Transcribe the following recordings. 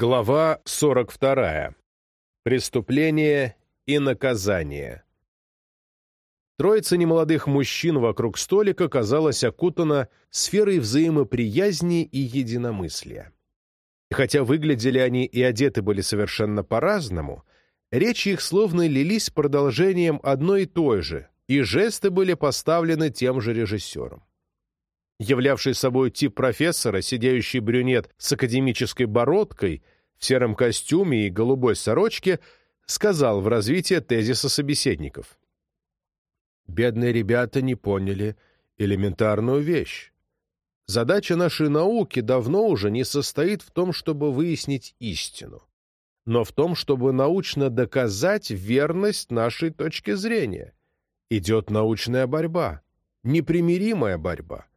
Глава 42. Преступление и наказание. Троица немолодых мужчин вокруг столика казалась окутана сферой взаимоприязни и единомыслия. И хотя выглядели они и одеты были совершенно по-разному, речи их словно лились продолжением одной и той же, и жесты были поставлены тем же режиссером являвший собой тип профессора, сидящий брюнет с академической бородкой, в сером костюме и голубой сорочке, сказал в развитии тезиса собеседников. «Бедные ребята не поняли элементарную вещь. Задача нашей науки давно уже не состоит в том, чтобы выяснить истину, но в том, чтобы научно доказать верность нашей точки зрения. Идет научная борьба, непримиримая борьба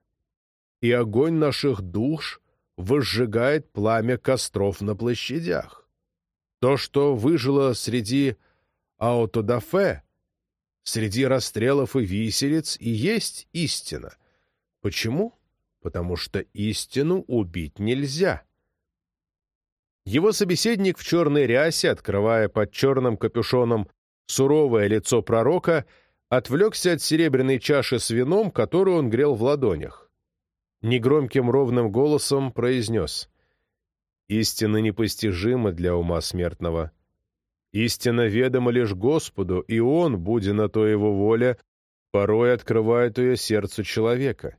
и огонь наших душ возжигает пламя костров на площадях. То, что выжило среди аутодафе, среди расстрелов и виселиц, и есть истина. Почему? Потому что истину убить нельзя. Его собеседник в черной рясе, открывая под черным капюшоном суровое лицо пророка, отвлекся от серебряной чаши с вином, которую он грел в ладонях негромким ровным голосом произнес «Истина непостижима для ума смертного. Истина ведома лишь Господу, и Он, будя на то Его воля, порой открывает ее сердцу человека.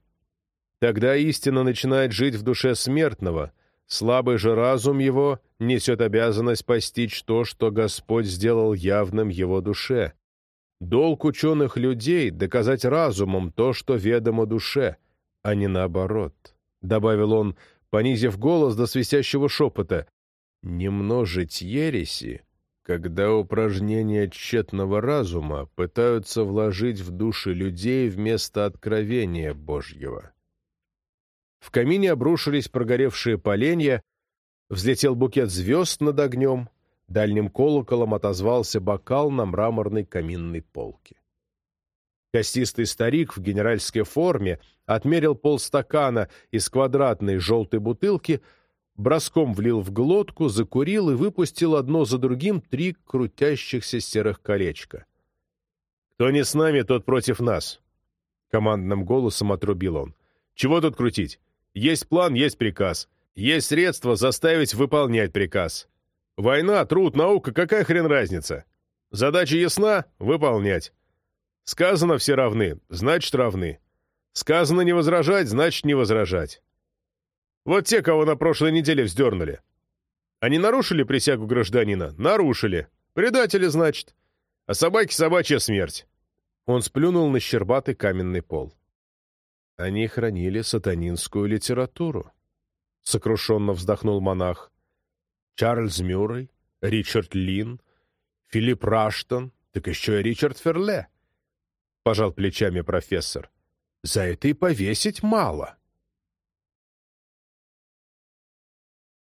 Тогда истина начинает жить в душе смертного, слабый же разум его несет обязанность постичь то, что Господь сделал явным его душе. Долг ученых людей — доказать разумом то, что ведомо душе — а не наоборот», — добавил он, понизив голос до свистящего шепота. «Не множить ереси, когда упражнения тщетного разума пытаются вложить в души людей вместо откровения Божьего». В камине обрушились прогоревшие поленья, взлетел букет звезд над огнем, дальним колоколом отозвался бокал на мраморной каминной полке. Костистый старик в генеральской форме отмерил полстакана из квадратной желтой бутылки, броском влил в глотку, закурил и выпустил одно за другим три крутящихся серых колечка. «Кто не с нами, тот против нас», — командным голосом отрубил он. «Чего тут крутить? Есть план, есть приказ. Есть средства заставить выполнять приказ. Война, труд, наука, какая хрен разница? Задача ясна — выполнять. Сказано «все равны», значит равны. Сказано «не возражать», значит не возражать. Вот те, кого на прошлой неделе вздернули. Они нарушили присягу гражданина? Нарушили. Предатели, значит. А собаки собачья смерть. Он сплюнул на щербатый каменный пол. Они хранили сатанинскую литературу. Сокрушенно вздохнул монах. Чарльз Мюррей, Ричард Лин, Филипп Раштон, так еще и Ричард Ферле. — пожал плечами профессор. «За это и повесить мало».